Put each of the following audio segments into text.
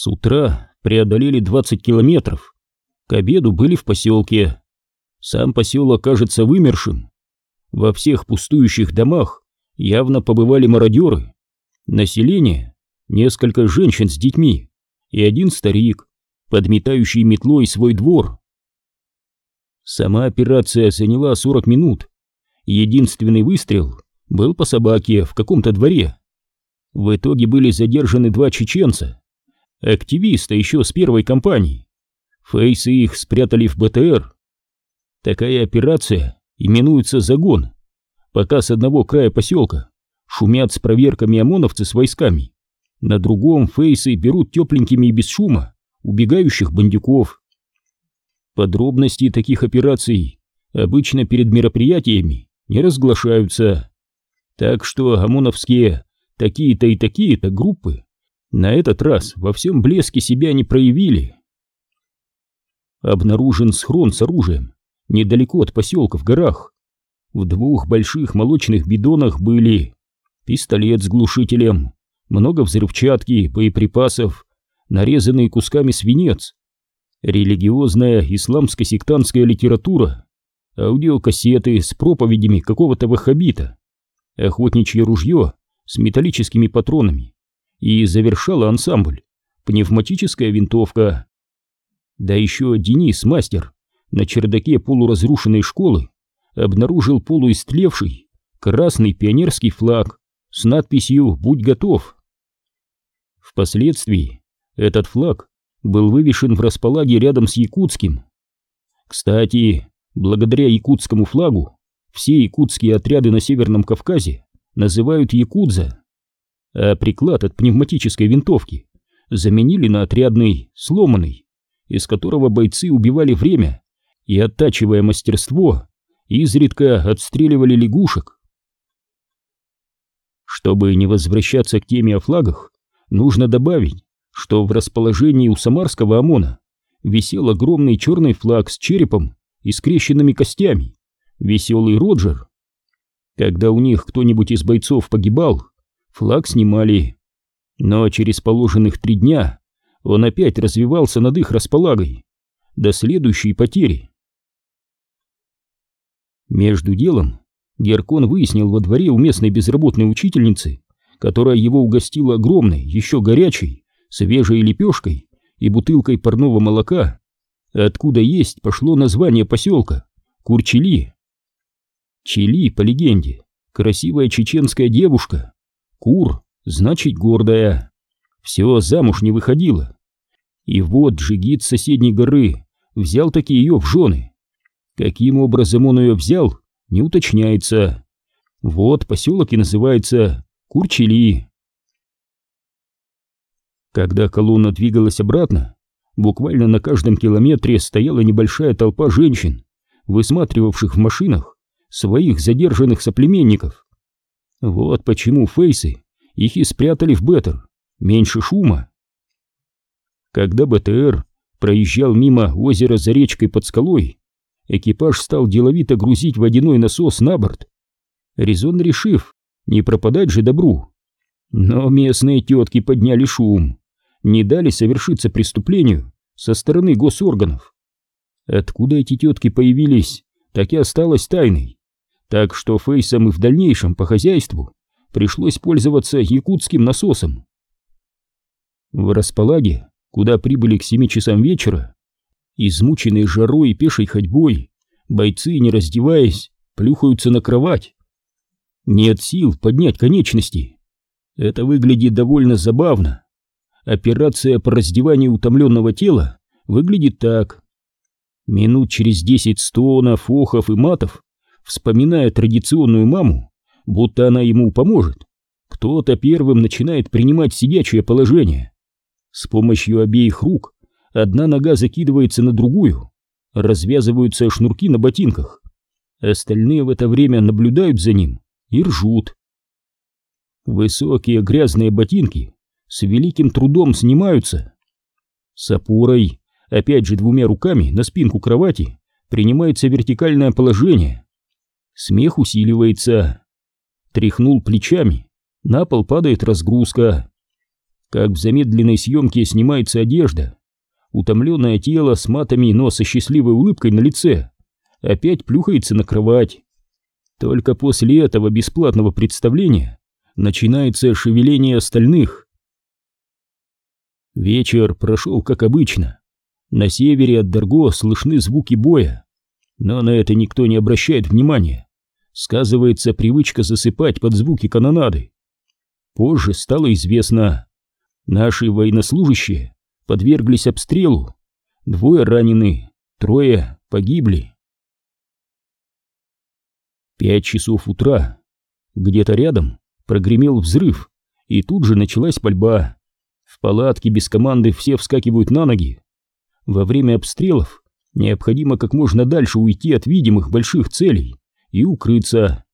С утра преодолели 20 километров. К обеду были в поселке. Сам поселок кажется вымершим. Во всех пустующих домах явно побывали мародеры. Население — несколько женщин с детьми и один старик, подметающий метлой свой двор. Сама операция заняла 40 минут. Единственный выстрел был по собаке в каком-то дворе. В итоге были задержаны два чеченца, активиста еще с первой кампании. Фейсы их спрятали в БТР. Такая операция именуется «загон». Пока с одного края поселка шумят с проверками ОМОНовцы с войсками, на другом фейсы берут тепленькими и без шума убегающих бандюков. Подробности таких операций обычно перед мероприятиями не разглашаются. Так что ОМОНовские такие-то и такие-то группы на этот раз во всем блеске себя не проявили. Обнаружен схрон с оружием недалеко от поселка в горах. В двух больших молочных бидонах были пистолет с глушителем, много взрывчатки, боеприпасов, нарезанный кусками свинец, религиозная исламско-сектантская литература, аудиокассеты с проповедями какого-то ваххабита, охотничье ружье с металлическими патронами и завершала ансамбль пневматическая винтовка. Да еще Денис, мастер, на чердаке полуразрушенной школы обнаружил полуистлевший красный пионерский флаг с надписью «Будь готов». Впоследствии этот флаг был вывешен в располаге рядом с якутским. Кстати, благодаря якутскому флагу все якутские отряды на Северном Кавказе называют якудза, а приклад от пневматической винтовки заменили на отрядный, сломанный, из которого бойцы убивали время и, оттачивая мастерство, изредка отстреливали лягушек. Чтобы не возвращаться к теме о флагах, нужно добавить, что в расположении у самарского ОМОНа висел огромный черный флаг с черепом и скрещенными костями, веселый Роджер. Когда у них кто-нибудь из бойцов погибал, флаг снимали, но через положенных три дня он опять развивался над их располагой до следующей потери. Между делом Геркон выяснил во дворе у местной безработной учительницы, которая его угостила огромной, еще горячей, свежей лепешкой и бутылкой парного молока, откуда есть пошло название поселка — Курчили. Чили, по легенде, красивая чеченская девушка. Кур, значит гордая. Все замуж не выходила. И вот джигит соседней горы взял таки ее в жены. Каким образом он ее взял, не уточняется. Вот поселок и называется Курчили. Когда колонна двигалась обратно, буквально на каждом километре стояла небольшая толпа женщин, высматривавших в машинах своих задержанных соплеменников. Вот почему фейсы их и спрятали в Беттер, меньше шума. Когда БТР проезжал мимо озера за речкой под скалой, экипаж стал деловито грузить водяной насос на борт, резонно решив, не пропадать же добру. Но местные тетки подняли шум, не дали совершиться преступлению со стороны госорганов. Откуда эти тетки появились, так и осталось тайной. Так что Фейсом и в дальнейшем по хозяйству пришлось пользоваться якутским насосом. В располаге, куда прибыли к семи часам вечера, измученные жарой и пешей ходьбой, бойцы, не раздеваясь, плюхаются на кровать. Нет сил поднять конечности. Это выглядит довольно забавно. Операция по раздеванию утомленного тела выглядит так. Минут через десять стонов, охов и матов, вспоминая традиционную маму, будто она ему поможет, кто-то первым начинает принимать сидячее положение. С помощью обеих рук одна нога закидывается на другую, развязываются шнурки на ботинках. Остальные в это время наблюдают за ним и ржут. Высокие грязные ботинки с великим трудом снимаются. С опорой, опять же двумя руками на спинку кровати, принимается вертикальное положение. Смех усиливается. Тряхнул плечами, на пол падает разгрузка. как в замедленной съемке снимается одежда. Утомленное тело с матами, но со счастливой улыбкой на лице опять плюхается на кровать. Только после этого бесплатного представления начинается шевеление остальных. Вечер прошел как обычно. На севере от Дарго слышны звуки боя, но на это никто не обращает внимания. Сказывается привычка засыпать под звуки канонады. Позже стало известно, наши военнослужащие подверглись обстрелу, двое ранены, трое погибли. Пять часов утра. Где-то рядом прогремел взрыв, и тут же началась пальба. В палатке без команды все вскакивают на ноги. Во время обстрелов необходимо как можно дальше уйти от видимых больших целей и укрыться.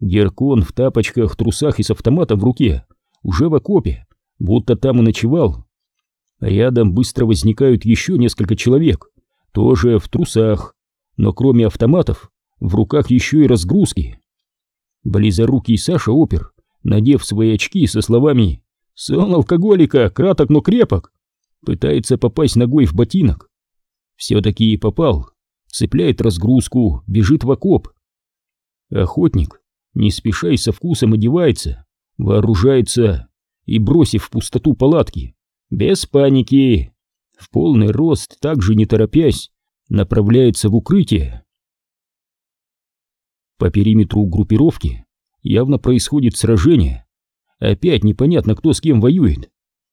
Геркон в тапочках, трусах и с автоматом в руке, уже в окопе, будто там и ночевал. Рядом быстро возникают еще несколько человек, тоже в трусах, но кроме автоматов в руках еще и разгрузки. Близорукий Саша опер, надев свои очки со словами «Сон алкоголика, краток, но крепок», пытается попасть ногой в ботинок. Все-таки и попал, цепляет разгрузку, бежит в окоп. Охотник, не спеша и со вкусом одевается, вооружается и, бросив в пустоту палатки, без паники, в полный рост, также не торопясь, направляется в укрытие. По периметру группировки явно происходит сражение. Опять непонятно, кто с кем воюет.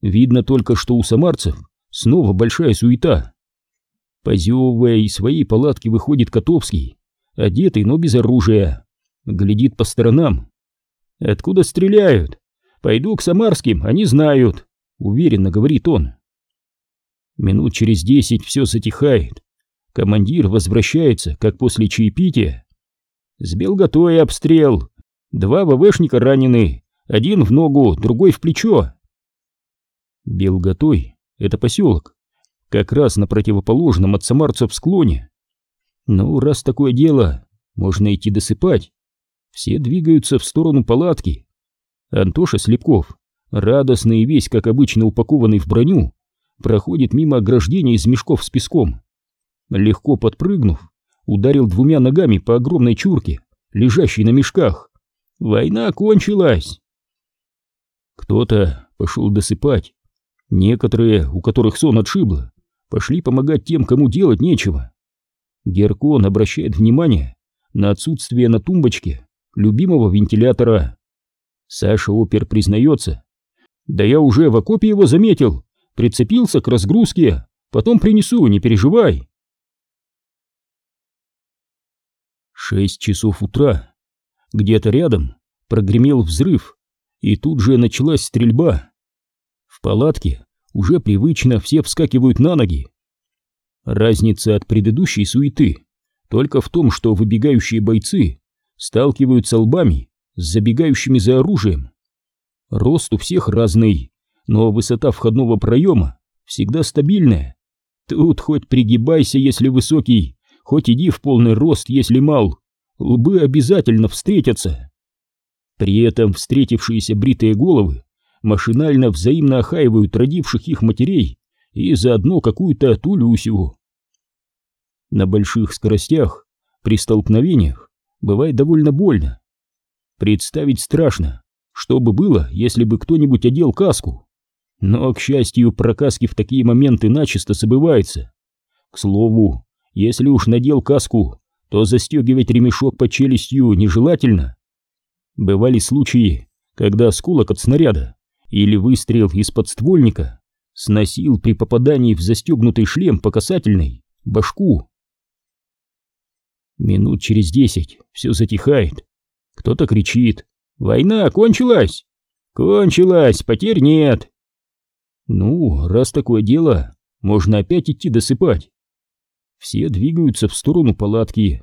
Видно только, что у самарцев снова большая суета. Позевывая из своей палатки выходит Котовский, одетый, но без оружия. Глядит по сторонам. «Откуда стреляют? Пойду к самарским, они знают», — уверенно говорит он. Минут через десять все затихает. Командир возвращается, как после чаепития, с Белготой обстрел. Два ВВшника ранены. Один в ногу, другой в плечо. Белготой — это поселок. Как раз на противоположном от самарцев склоне. Ну, раз такое дело, можно идти досыпать. Все двигаются в сторону палатки. Антоша Слепков, радостный и весь, как обычно упакованный в броню, проходит мимо ограждения из мешков с песком. Легко подпрыгнув, ударил двумя ногами по огромной чурке, лежащей на мешках. Война кончилась. Кто-то пошел досыпать. Некоторые, у которых сон отшибло, пошли помогать тем, кому делать нечего. Геркон обращает внимание на отсутствие на тумбочке любимого вентилятора. Саша Опер признается. «Да я уже в окопе его заметил, прицепился к разгрузке, потом принесу, не переживай». Шесть часов утра. Где-то рядом прогремел взрыв, и тут же началась стрельба. В палатке уже привычно все вскакивают на ноги. Разница от предыдущей суеты только в том, что выбегающие бойцы сталкиваются лбами с забегающими за оружием. Рост у всех разный, но высота входного проема всегда стабильная. Тут хоть пригибайся, если высокий, хоть иди в полный рост, если мал, лбы обязательно встретятся. При этом встретившиеся бритые головы машинально взаимно охаивают родивших их матерей и заодно какую-то Тулюсю. На больших скоростях при столкновениях бывает довольно больно. Представить страшно, что бы было, если бы кто-нибудь одел каску. Но, к счастью, про каски в такие моменты начисто забывается. К слову, если уж надел каску, то застегивать ремешок под челюстью нежелательно. Бывали случаи, когда осколок от снаряда или выстрел из подствольника сносил при попадании в застегнутый шлем по касательной башку. Минут через десять все затихает. Кто-то кричит «Война кончилась!» «Кончилась, потерь нет!» Ну, раз такое дело, можно опять идти досыпать. Все двигаются в сторону палатки.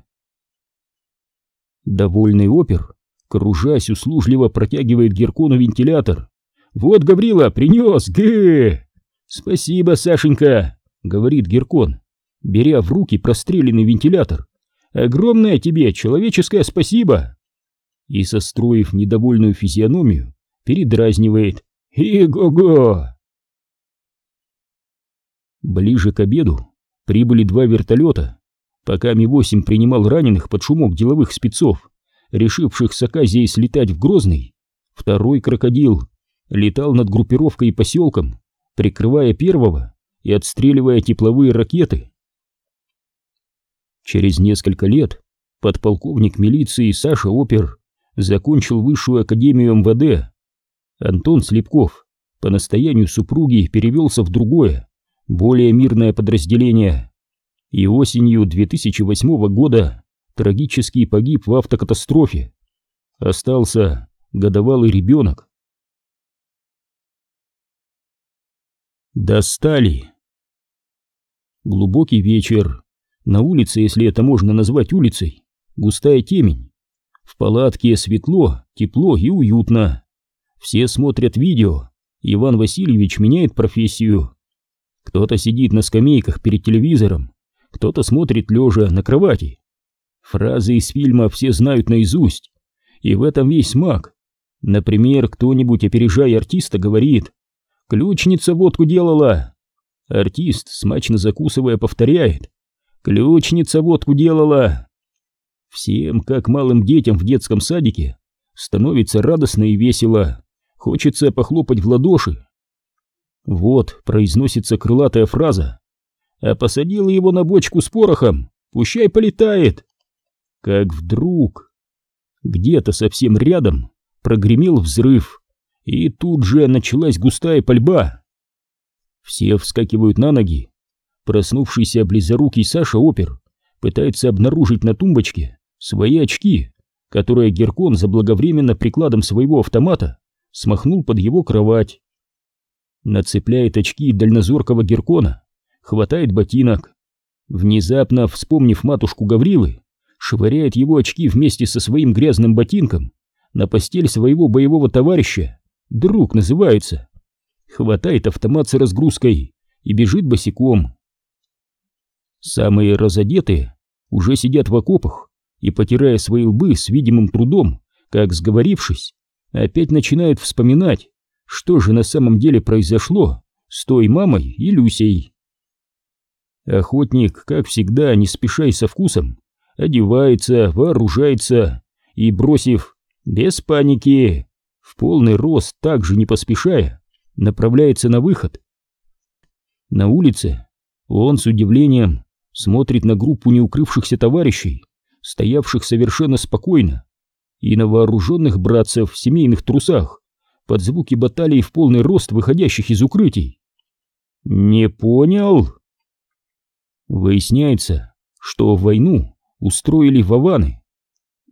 Довольный опер, кружась, услужливо протягивает Геркону вентилятор. «Вот, Гаврила, принес! Гэ!» «Спасибо, Сашенька!» — говорит Геркон, беря в руки простреленный вентилятор. «Огромное тебе человеческое спасибо!» И, состроив недовольную физиономию, передразнивает. И-го-го! Ближе к обеду прибыли два вертолета. Пока Ми-8 принимал раненых под шумок деловых спецов, решивших с Аказией слетать в Грозный, второй крокодил летал над группировкой и поселком, прикрывая первого и отстреливая тепловые ракеты. Через несколько лет подполковник милиции Саша Опер закончил высшую академию МВД. Антон Слепков по настоянию супруги перевелся в другое, более мирное подразделение, и осенью 2008 года трагически погиб в автокатастрофе. Остался годовалый ребенок. Достали. Глубокий вечер. На улице, если это можно назвать улицей, густая темень. В палатке светло, тепло и уютно. Все смотрят видео. Иван Васильевич меняет профессию. Кто-то сидит на скамейках перед телевизором, кто-то смотрит лежа на кровати. Фразы из фильма все знают наизусть, и в этом весь маг. Например, кто-нибудь, опережая артиста, говорит «Ключница водку делала». Артист, смачно закусывая, повторяет «Ключница водку делала». Всем, как малым детям в детском садике, становится радостно и весело. Хочется похлопать в ладоши. Вот произносится крылатая фраза. А посадила его на бочку с порохом, пущай полетает. Как вдруг где-то совсем рядом прогремел взрыв, и тут же началась густая пальба. Все вскакивают на ноги. Проснувшийся близорукий Саша Опер пытается обнаружить на тумбочке свои очки, которые Геркон заблаговременно прикладом своего автомата смахнул под его кровать нацепляет очки дальнозоркого Геркона, хватает ботинок. Внезапно, вспомнив матушку Гаврилы, швыряет его очки вместе со своим грязным ботинком на постель своего боевого товарища, друг называется, хватает автомат с разгрузкой и бежит босиком. Самые разодетые уже сидят в окопах и, потирая свои лбы с видимым трудом, как сговорившись, опять начинают вспоминать, что же на самом деле произошло с той мамой и Люсей. Охотник, как всегда, не спеша и со вкусом, одевается, вооружается и, бросив «без паники», в полный рост, также не поспешая, направляется на выход. На улице он с удивлением смотрит на группу неукрывшихся товарищей, стоявших совершенно спокойно, и на вооруженных братцев в семейных трусах, под звуки баталий в полный рост, выходящих из укрытий. «Не понял?» Выясняется, что войну устроили ваваны.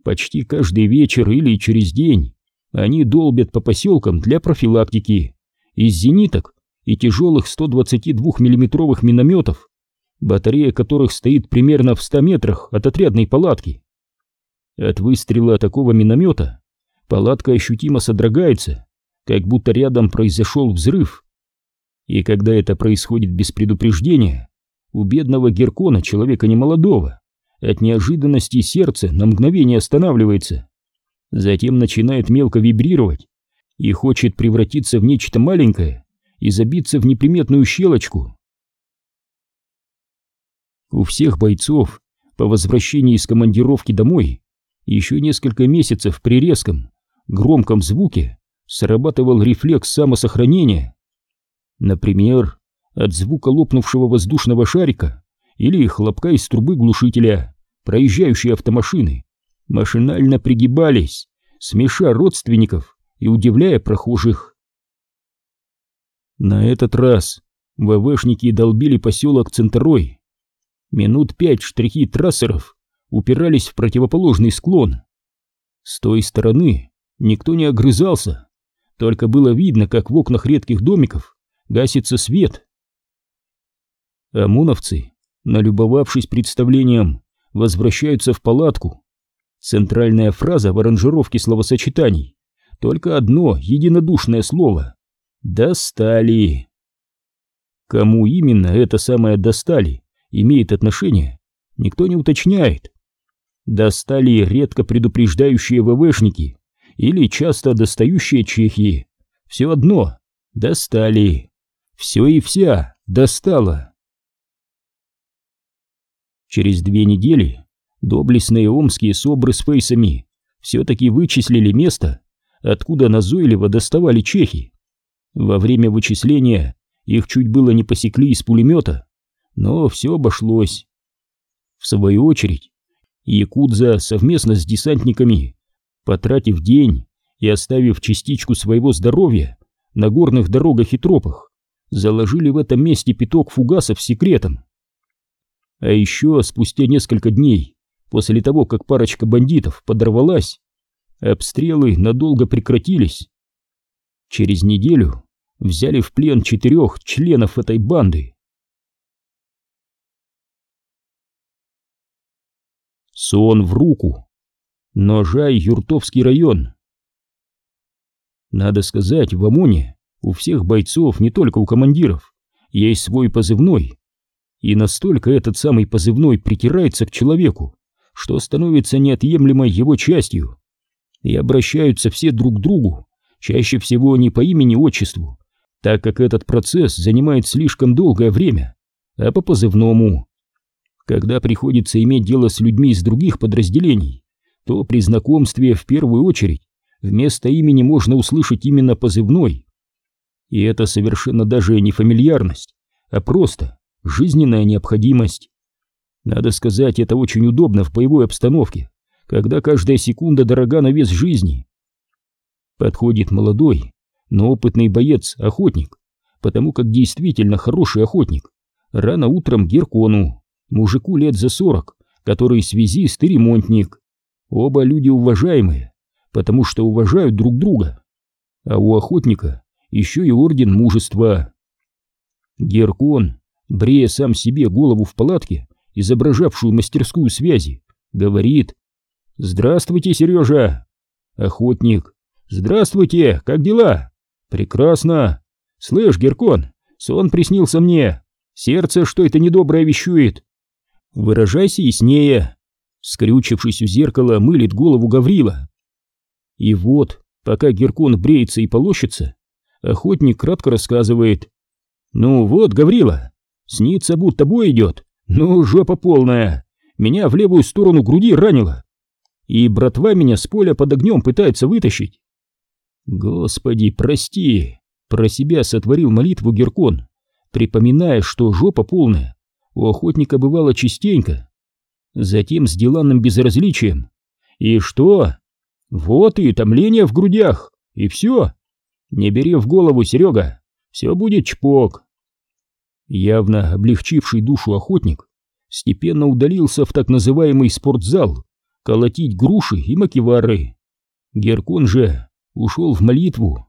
Почти каждый вечер или через день они долбят по поселкам для профилактики из зениток и тяжелых 122 миллиметровых минометов, батарея которых стоит примерно в 100 метрах от отрядной палатки. От выстрела такого миномета палатка ощутимо содрогается, как будто рядом произошел взрыв. И когда это происходит без предупреждения, у бедного Геркона, человека немолодого, от неожиданности сердце на мгновение останавливается, затем начинает мелко вибрировать и хочет превратиться в нечто маленькое и забиться в неприметную щелочку. У всех бойцов по возвращении из командировки домой еще несколько месяцев при резком, громком звуке срабатывал рефлекс самосохранения. Например, от звука лопнувшего воздушного шарика или хлопка из трубы глушителя, проезжающие автомашины, машинально пригибались, смеша родственников и удивляя прохожих. На этот раз ВВшники долбили поселок Центрой. Минут пять штрихи трассеров упирались в противоположный склон. С той стороны никто не огрызался, только было видно, как в окнах редких домиков гасится свет. ОМОНовцы, налюбовавшись представлением, возвращаются в палатку. Центральная фраза в аранжировке словосочетаний. Только одно единодушное слово. «Достали». Кому именно это самое «достали» имеет отношение, никто не уточняет. Достали редко предупреждающие ВВшники, или часто достающие чехи. Все одно, достали. Все и вся достало. Через две недели доблестные омские собры с фейсами все-таки вычислили место, откуда назойливо доставали чехи. Во время вычисления их чуть было не посекли из пулемета, но все обошлось. В свою очередь, Якудза совместно с десантниками, потратив день и оставив частичку своего здоровья на горных дорогах и тропах, заложили в этом месте пяток фугасов секретом. А еще спустя несколько дней, после того, как парочка бандитов подорвалась, обстрелы надолго прекратились. Через неделю взяли в плен четырех членов этой банды. Сон в руку. Ножай, Юртовский район. Надо сказать, в ОМОНе у всех бойцов, не только у командиров, есть свой позывной. И настолько этот самый позывной притирается к человеку, что становится неотъемлемой его частью. И обращаются все друг к другу, чаще всего не по имени-отчеству, так как этот процесс занимает слишком долгое время, а по позывному. Когда приходится иметь дело с людьми из других подразделений, то при знакомстве в первую очередь вместо имени можно услышать именно позывной. И это совершенно даже не фамильярность, а просто жизненная необходимость. Надо сказать, это очень удобно в боевой обстановке, когда каждая секунда дорога на вес жизни. Подходит молодой, но опытный боец-охотник, потому как действительно хороший охотник, рано утром Геркону, мужику лет за сорок, который связист и ремонтник. Оба люди уважаемые, потому что уважают друг друга. А у охотника еще и орден мужества. Геркон, брея сам себе голову в палатке, изображавшую мастерскую связи, говорит «Здравствуйте, Сережа!» Охотник «Здравствуйте, как дела?» «Прекрасно! Слышь, Геркон, сон приснился мне. Сердце что это недоброе вещует. Выражайся яснее!» Скрючившись у зеркала, мылит голову Гаврила. И вот, пока Геркон бреется и полощется, охотник кратко рассказывает. «Ну вот, Гаврила, снится, будто бой идет. Ну, жопа полная. Меня в левую сторону груди ранило. И братва меня с поля под огнем пытается вытащить. Господи, прости, про себя сотворил молитву Геркон, припоминая, что жопа полная у охотника бывало частенько. Затем с деланным безразличием. И что? Вот и томление в грудях, и все. Не бери в голову, Серега, все будет чпок. Явно облегчивший душу охотник степенно удалился в так называемый спортзал колотить груши и макевары. Геркон же ушел в молитву.